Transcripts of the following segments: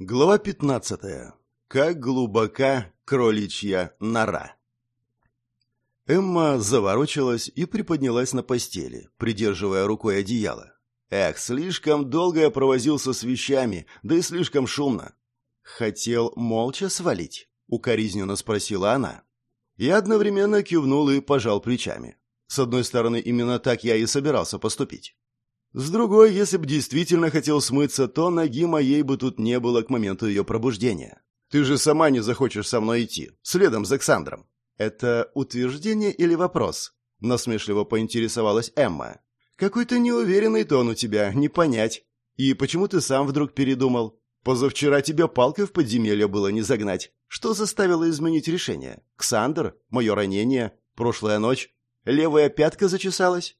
Глава 15. Как глубока кроличья нора. Эмма заворочилась и приподнялась на постели, придерживая рукой одеяло. Эх, слишком долго я провозился с вещами, да и слишком шумно. Хотел молча свалить, укоризненно спросила она. Я одновременно кивнул и пожал плечами. С одной стороны, именно так я и собирался поступить. С другой, если бы действительно хотел смыться, то ноги моей бы тут не было к моменту ее пробуждения. Ты же сама не захочешь со мной идти, следом за Александром. Это утверждение или вопрос? Насмешливо поинтересовалась Эмма. Какой-то неуверенный тон у тебя, не понять. И почему ты сам вдруг передумал? Позавчера тебя палкой в подземелье было не загнать. Что заставило изменить решение? Ксандр? Мое ранение? Прошлая ночь? Левая пятка зачесалась?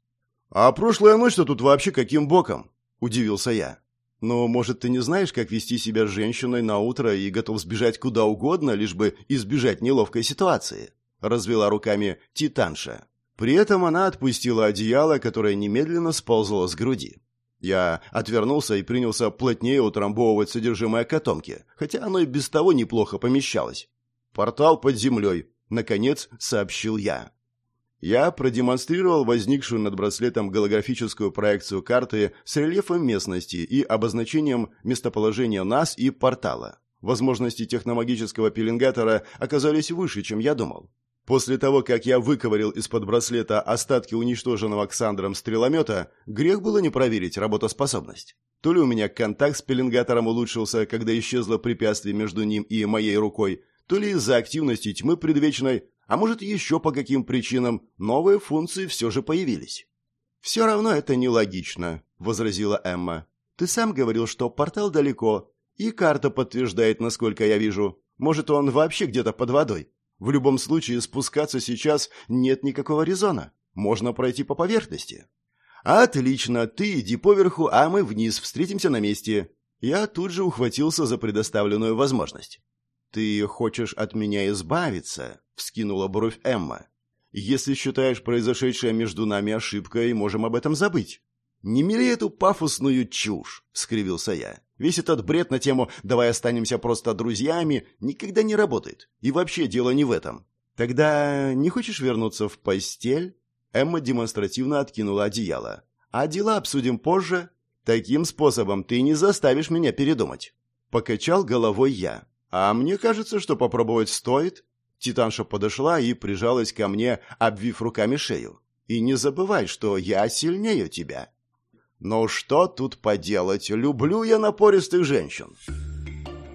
«А прошлая ночь-то тут вообще каким боком?» – удивился я. «Но, может, ты не знаешь, как вести себя с женщиной на утро и готов сбежать куда угодно, лишь бы избежать неловкой ситуации?» – развела руками Титанша. При этом она отпустила одеяло, которое немедленно сползло с груди. Я отвернулся и принялся плотнее утрамбовывать содержимое котомки, хотя оно и без того неплохо помещалось. «Портал под землей», — наконец сообщил я. Я продемонстрировал возникшую над браслетом голографическую проекцию карты с рельефом местности и обозначением местоположения нас и портала. Возможности техномагического пеленгатора оказались выше, чем я думал. После того, как я выковырил из-под браслета остатки уничтоженного Ксандром стреломета, грех было не проверить работоспособность. То ли у меня контакт с пеленгатором улучшился, когда исчезло препятствие между ним и моей рукой, то ли из-за активности тьмы предвечной а может, еще по каким причинам новые функции все же появились. «Все равно это нелогично», — возразила Эмма. «Ты сам говорил, что портал далеко, и карта подтверждает, насколько я вижу. Может, он вообще где-то под водой. В любом случае, спускаться сейчас нет никакого резона. Можно пройти по поверхности». «Отлично, ты иди поверху, а мы вниз, встретимся на месте». Я тут же ухватился за предоставленную возможность. «Ты хочешь от меня избавиться?» — вскинула бровь Эмма. «Если считаешь произошедшее между нами ошибкой, можем об этом забыть». «Не мели эту пафосную чушь!» — скривился я. «Весь этот бред на тему «давай останемся просто друзьями» никогда не работает. И вообще дело не в этом. Тогда не хочешь вернуться в постель?» Эмма демонстративно откинула одеяло. «А дела обсудим позже. Таким способом ты не заставишь меня передумать». Покачал головой я. «А мне кажется, что попробовать стоит. Титанша подошла и прижалась ко мне, обвив руками шею. «И не забывай, что я сильнее тебя». «Но что тут поделать? Люблю я напористых женщин».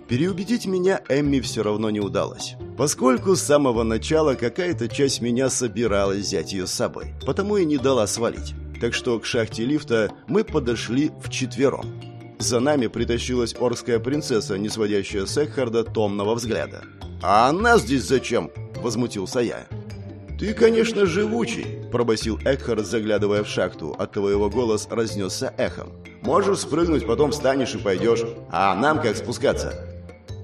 Переубедить меня Эмми все равно не удалось, поскольку с самого начала какая-то часть меня собиралась взять ее с собой, потому и не дала свалить. Так что к шахте лифта мы подошли вчетвером. За нами притащилась орская принцесса, не сводящая с Экхарда томного взгляда. «А она здесь зачем?» – возмутился я. «Ты, конечно, живучий», – пробасил Экхард, заглядывая в шахту. От твоего голос разнесся эхом. «Можешь спрыгнуть, потом встанешь и пойдешь. А нам как спускаться?»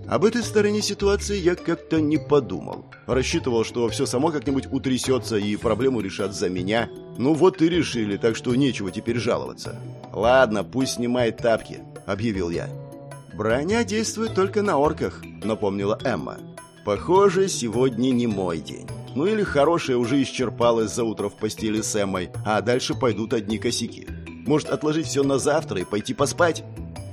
Об этой стороне ситуации я как-то не подумал. Рассчитывал, что все само как-нибудь утрясется и проблему решат за меня. Ну вот и решили, так что нечего теперь жаловаться. «Ладно, пусть снимает тапки», — объявил я. «Броня действует только на орках», — напомнила Эмма. Похоже, сегодня не мой день. Ну или хорошее уже исчерпалось за утро в постели с Эммой, а дальше пойдут одни косяки. Может, отложить все на завтра и пойти поспать?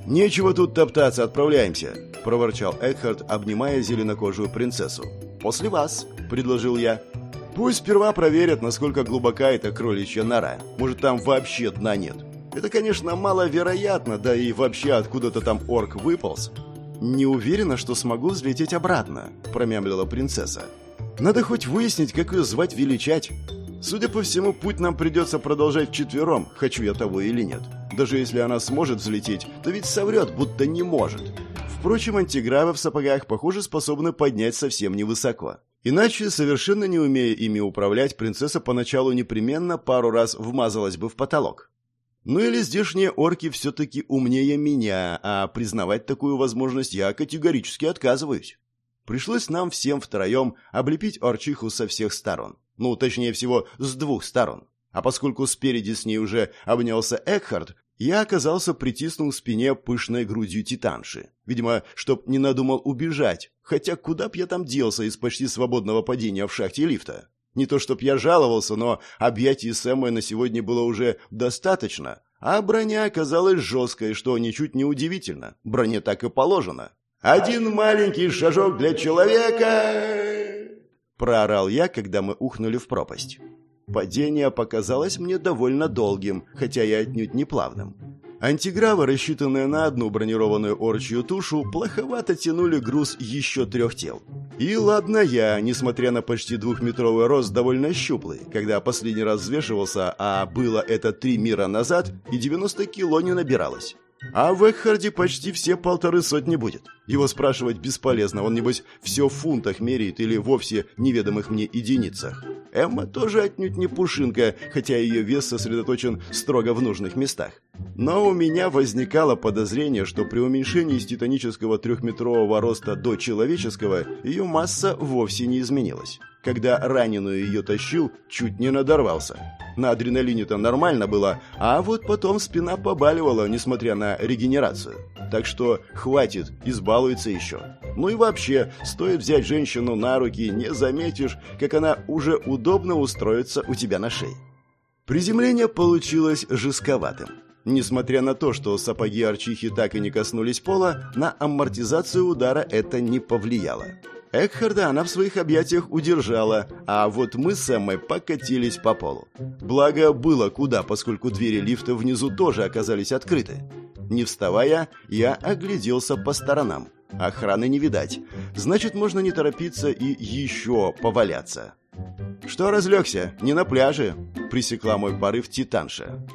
«Нечего тут топтаться, отправляемся», – проворчал Экхард, обнимая зеленокожую принцессу. «После вас», – предложил я. «Пусть сперва проверят, насколько глубока эта кроличья нора. Может, там вообще дна нет. Это, конечно, маловероятно, да и вообще откуда-то там орк выполз. «Не уверена, что смогу взлететь обратно», – промямлила принцесса. «Надо хоть выяснить, как ее звать-величать. Судя по всему, путь нам придется продолжать вчетвером, хочу я того или нет. Даже если она сможет взлететь, то ведь соврет, будто не может. Впрочем, антигравы в сапогах, похоже, способны поднять совсем невысоко. Иначе, совершенно не умея ими управлять, принцесса поначалу непременно пару раз вмазалась бы в потолок. Ну или здешние орки все-таки умнее меня, а признавать такую возможность я категорически отказываюсь. Пришлось нам всем втроем облепить орчиху со всех сторон. Ну, точнее всего, с двух сторон. А поскольку спереди с ней уже обнялся Экхард, я оказался притиснул к спине пышной грудью титанши. Видимо, чтоб не надумал убежать, хотя куда б я там делся из почти свободного падения в шахте лифта. Не то чтоб я жаловался, но объятий Сэмой на сегодня было уже достаточно, а броня оказалась жесткой, что ничуть не удивительно. Броне так и положено. «Один маленький шажок для человека!» Проорал я, когда мы ухнули в пропасть. Падение показалось мне довольно долгим, хотя и отнюдь не плавным. Антигравы, рассчитанные на одну бронированную орчью тушу, плоховато тянули груз еще трех тел. И ладно я, несмотря на почти двухметровый рост, довольно щуплый, когда последний раз взвешивался, а было это три мира назад, и 90 кило не набиралось. А в Экхарде почти все полторы сотни будет. Его спрашивать бесполезно, он, небось, все в фунтах меряет или вовсе неведомых мне единицах. Эмма тоже отнюдь не пушинка, хотя ее вес сосредоточен строго в нужных местах. Но у меня возникало подозрение, что при уменьшении с титанического трехметрового роста до человеческого ее масса вовсе не изменилась. Когда раненую ее тащил, чуть не надорвался. На адреналине-то нормально было, а вот потом спина побаливала, несмотря на регенерацию. Так что хватит, избалуется еще. Ну и вообще, стоит взять женщину на руки, не заметишь, как она уже удобно устроится у тебя на шее. Приземление получилось жестковатым. Несмотря на то, что сапоги Арчихи так и не коснулись пола, на амортизацию удара это не повлияло. Экхарда она в своих объятиях удержала, а вот мы с Эммой покатились по полу. Благо, было куда, поскольку двери лифта внизу тоже оказались открыты. Не вставая, я огляделся по сторонам. Охраны не видать. Значит, можно не торопиться и еще поваляться. «Что разлегся? Не на пляже?» — пресекла мой порыв Титанша.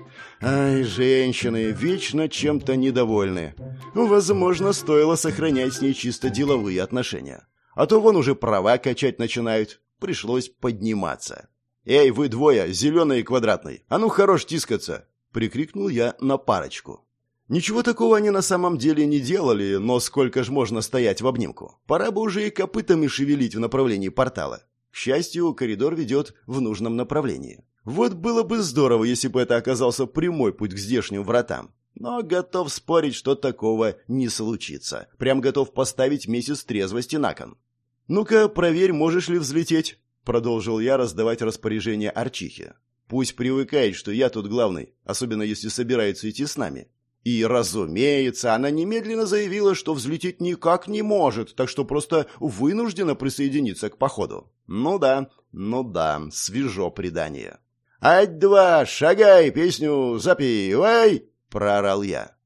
«Ай, женщины, вечно чем-то недовольны. Возможно, стоило сохранять с ней чисто деловые отношения. А то вон уже права качать начинают. Пришлось подниматься. «Эй, вы двое, зеленый и квадратный, а ну хорош тискаться!» — прикрикнул я на парочку. Ничего такого они на самом деле не делали, но сколько ж можно стоять в обнимку? Пора бы уже и копытами шевелить в направлении портала. К счастью, коридор ведет в нужном направлении. Вот было бы здорово, если бы это оказался прямой путь к здешним вратам. Но готов спорить, что такого не случится. Прям готов поставить месяц трезвости на кон. «Ну-ка, проверь, можешь ли взлететь», — продолжил я раздавать распоряжение Арчихе. «Пусть привыкает, что я тут главный, особенно если собирается идти с нами». И, разумеется, она немедленно заявила, что взлететь никак не может, так что просто вынуждена присоединиться к походу. Ну да, ну да, свежо предание. «Ать-два, шагай, песню запивай!» — проорал я.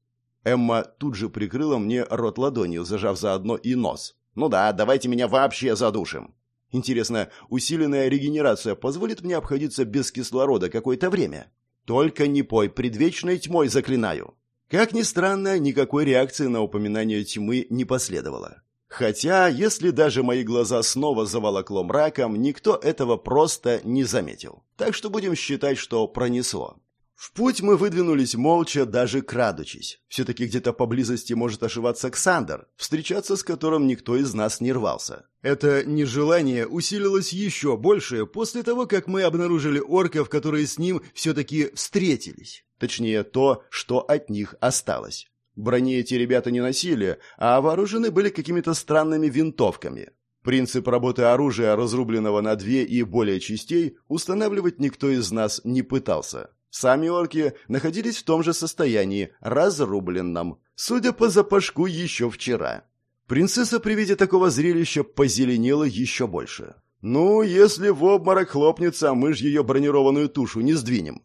Эмма тут же прикрыла мне рот ладонью, зажав заодно и нос. Ну да, давайте меня вообще задушим. Интересно, усиленная регенерация позволит мне обходиться без кислорода какое-то время? Только не пой, предвечной тьмой заклинаю. Как ни странно, никакой реакции на упоминание тьмы не последовало. Хотя, если даже мои глаза снова заволокло мраком, никто этого просто не заметил. Так что будем считать, что пронесло. В путь мы выдвинулись молча, даже крадучись. Все-таки где-то поблизости может ошиваться Ксандр, встречаться с которым никто из нас не рвался. Это нежелание усилилось еще больше после того, как мы обнаружили орков, которые с ним все-таки встретились. Точнее, то, что от них осталось. Брони эти ребята не носили, а вооружены были какими-то странными винтовками. Принцип работы оружия, разрубленного на две и более частей, устанавливать никто из нас не пытался. Сами орки находились в том же состоянии, разрубленном, судя по запашку еще вчера. Принцесса при виде такого зрелища позеленела еще больше. «Ну, если в обморок хлопнется, мы ж ее бронированную тушу не сдвинем».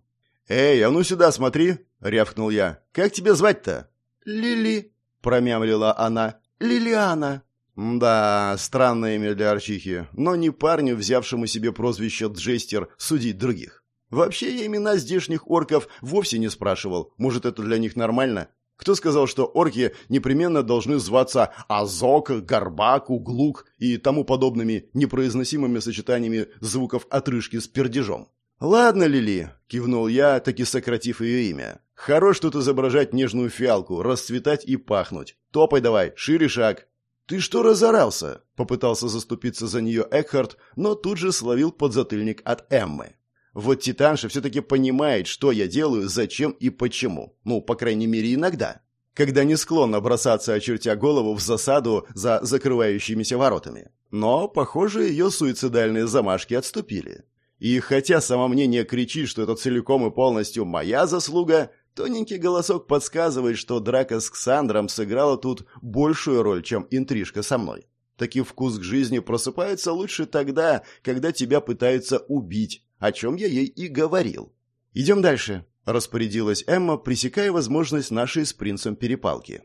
«Эй, а ну сюда смотри!» — рявкнул я. «Как тебя звать-то?» «Лили», — промямлила она. «Лилиана». «Да, странное имя для Арчихи, но не парню, взявшему себе прозвище Джестер, судить других. Вообще я имена здешних орков вовсе не спрашивал. Может, это для них нормально? Кто сказал, что орки непременно должны зваться Азок, Горбак, Углук и тому подобными непроизносимыми сочетаниями звуков отрыжки с пердежом? «Ладно, Лили», — кивнул я, таки сократив ее имя. «Хорош тут изображать нежную фиалку, расцветать и пахнуть. Топай давай, шире шаг». «Ты что разорался?» — попытался заступиться за нее Экхард, но тут же словил подзатыльник от Эммы. Вот Титанша все-таки понимает, что я делаю, зачем и почему. Ну, по крайней мере, иногда. Когда не склонна бросаться, очертя голову, в засаду за закрывающимися воротами. Но, похоже, ее суицидальные замашки отступили. И хотя самомнение кричит, что это целиком и полностью моя заслуга, тоненький голосок подсказывает, что драка с Ксандром сыграла тут большую роль, чем интрижка со мной. Таки вкус к жизни просыпается лучше тогда, когда тебя пытаются убить, о чем я ей и говорил. «Идем дальше», — распорядилась Эмма, пресекая возможность нашей с принцем перепалки.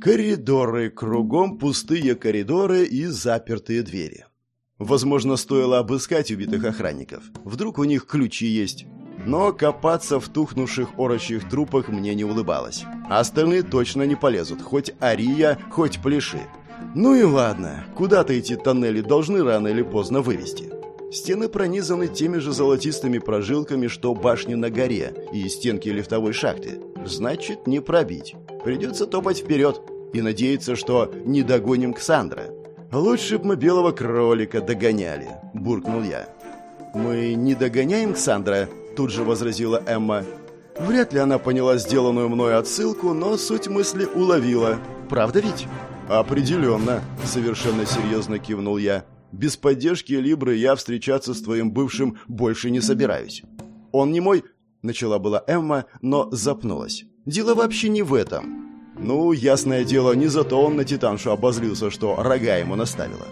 Коридоры, кругом пустые коридоры и запертые двери. Возможно, стоило обыскать убитых охранников. Вдруг у них ключи есть. Но копаться в тухнувших орочьих трупах мне не улыбалось. А остальные точно не полезут, хоть Ария, хоть Пляши. Ну и ладно, куда-то эти тоннели должны рано или поздно вывести. Стены пронизаны теми же золотистыми прожилками, что башни на горе и стенки лифтовой шахты. Значит, не пробить. Придется топать вперед и надеяться, что не догоним Ксандра. «Лучше б мы белого кролика догоняли», — буркнул я. «Мы не догоняем Ксандра», — тут же возразила Эмма. Вряд ли она поняла сделанную мной отсылку, но суть мысли уловила. «Правда ведь?» «Определенно», — совершенно серьезно кивнул я. «Без поддержки Либры я встречаться с твоим бывшим больше не собираюсь». «Он не мой...» — начала была Эмма, но запнулась. «Дело вообще не в этом. Ну, ясное дело, не за то он на Титаншу обозлился, что рога ему наставила.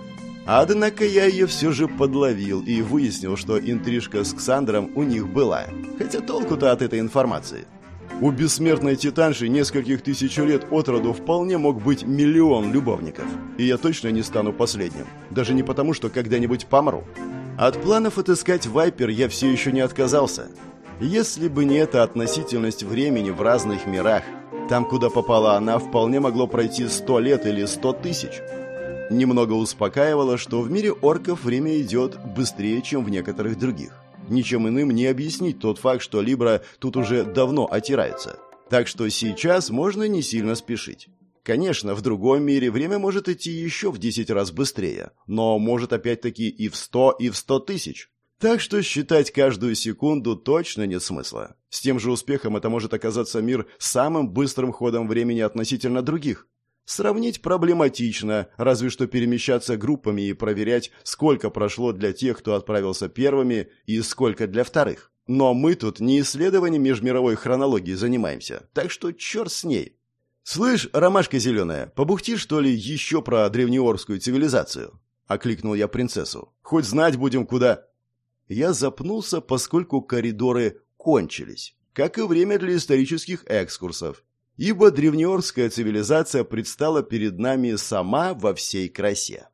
Однако я ее все же подловил и выяснил, что интрижка с Ксандром у них была. Хотя толку-то от этой информации. У бессмертной Титанши нескольких тысяч лет от роду вполне мог быть миллион любовников. И я точно не стану последним. Даже не потому, что когда-нибудь помру. От планов отыскать Вайпер я все еще не отказался. Если бы не эта относительность времени в разных мирах, там, куда попала она, вполне могло пройти сто лет или сто тысяч. Немного успокаивало, что в мире орков время идет быстрее, чем в некоторых других. Ничем иным не объяснить тот факт, что Либра тут уже давно отирается. Так что сейчас можно не сильно спешить. Конечно, в другом мире время может идти еще в 10 раз быстрее, но может опять-таки и в 100, и в 100 тысяч. Так что считать каждую секунду точно нет смысла. С тем же успехом это может оказаться мир самым быстрым ходом времени относительно других. Сравнить проблематично, разве что перемещаться группами и проверять, сколько прошло для тех, кто отправился первыми, и сколько для вторых. Но мы тут не исследованием межмировой хронологии занимаемся, так что черт с ней. «Слышь, ромашка зеленая, побухти, что ли, еще про древнеорскую цивилизацию?» — окликнул я принцессу. «Хоть знать будем, куда...» Я запнулся, поскольку коридоры кончились, как и время для исторических экскурсов, ибо древнеорская цивилизация предстала перед нами сама во всей красе.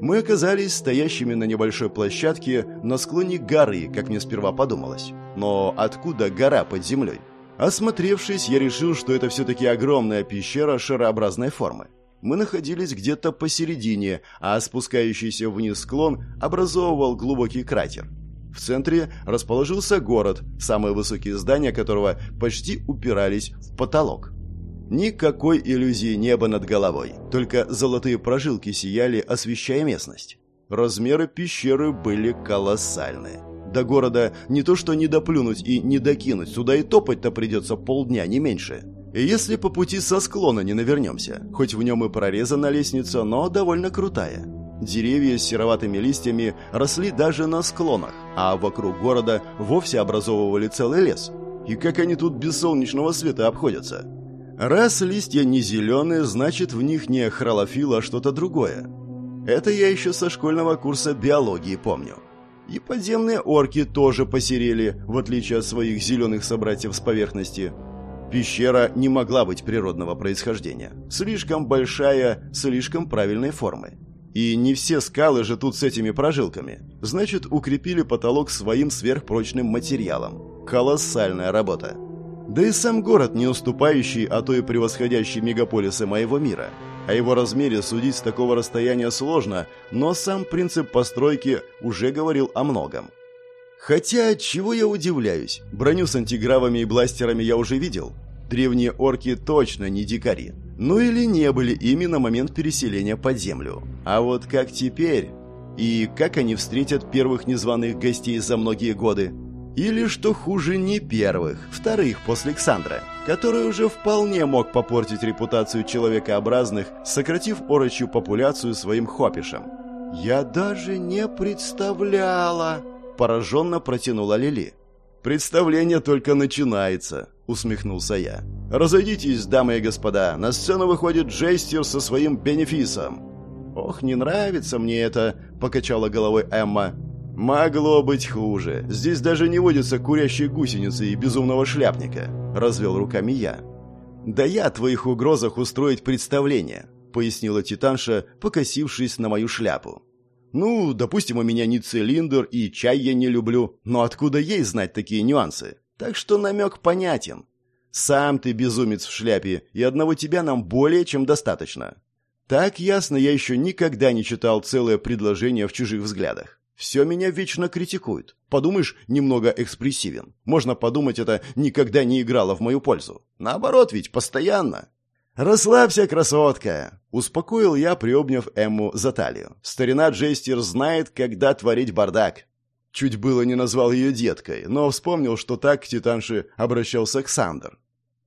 Мы оказались стоящими на небольшой площадке на склоне горы, как мне сперва подумалось. Но откуда гора под землей? Осмотревшись, я решил, что это все-таки огромная пещера шарообразной формы. Мы находились где-то посередине, а спускающийся вниз склон образовывал глубокий кратер – в центре расположился город, самые высокие здания которого почти упирались в потолок. Никакой иллюзии неба над головой, только золотые прожилки сияли, освещая местность. Размеры пещеры были колоссальные. До города не то что не доплюнуть и не докинуть, сюда и топать-то придется полдня, не меньше. И если по пути со склона не навернемся, хоть в нем и прорезана лестница, но довольно крутая. Деревья с сероватыми листьями росли даже на склонах, а вокруг города вовсе образовывали целый лес. И как они тут без солнечного света обходятся? Раз листья не зеленые, значит в них не хролофил, а что-то другое. Это я еще со школьного курса биологии помню. И подземные орки тоже посерели, в отличие от своих зеленых собратьев с поверхности. Пещера не могла быть природного происхождения. Слишком большая, слишком правильной формы. И не все скалы же тут с этими прожилками. Значит, укрепили потолок своим сверхпрочным материалом. Колоссальная работа. Да и сам город не уступающий, а то и превосходящий мегаполисы моего мира. О его размере судить с такого расстояния сложно, но сам принцип постройки уже говорил о многом. Хотя, чего я удивляюсь, броню с антигравами и бластерами я уже видел. Древние орки точно не дикари. Ну или не были ими на момент переселения под землю. А вот как теперь? И как они встретят первых незваных гостей за многие годы? Или, что хуже, не первых, вторых после Александра, который уже вполне мог попортить репутацию человекообразных, сократив орочью популяцию своим хопишем. «Я даже не представляла!» – пораженно протянула Лили. «Представление только начинается», — усмехнулся я. «Разойдитесь, дамы и господа, на сцену выходит Джейстер со своим бенефисом». «Ох, не нравится мне это», — покачала головой Эмма. «Могло быть хуже. Здесь даже не водятся курящие гусеницы и безумного шляпника», — развел руками я. «Да я о твоих угрозах устроить представление», — пояснила Титанша, покосившись на мою шляпу. Ну, допустим, у меня не цилиндр и чай я не люблю, но откуда ей знать такие нюансы? Так что намек понятен. Сам ты безумец в шляпе, и одного тебя нам более чем достаточно. Так ясно я еще никогда не читал целое предложение в чужих взглядах. Все меня вечно критикуют. Подумаешь, немного экспрессивен. Можно подумать, это никогда не играло в мою пользу. Наоборот ведь, постоянно. «Расслабься, красотка!» — успокоил я, приобняв Эмму за талию. «Старина Джейстер знает, когда творить бардак». Чуть было не назвал ее деткой, но вспомнил, что так к Титанше обращался Ксандр.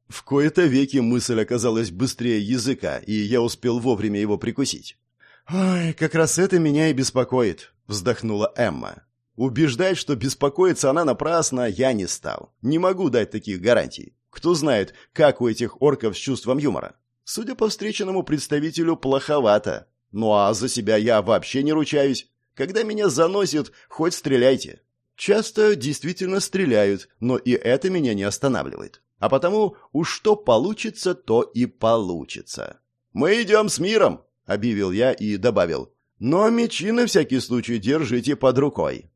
В кои-то веки мысль оказалась быстрее языка, и я успел вовремя его прикусить. «Ой, как раз это меня и беспокоит», — вздохнула Эмма. Убеждать, что беспокоиться она напрасно, я не стал. Не могу дать таких гарантий. Кто знает, как у этих орков с чувством юмора. Судя по встреченному представителю, плоховато. Ну а за себя я вообще не ручаюсь. Когда меня заносит, хоть стреляйте. Часто действительно стреляют, но и это меня не останавливает. А потому уж что получится, то и получится. «Мы идем с миром», — объявил я и добавил. «Но мечи на всякий случай держите под рукой».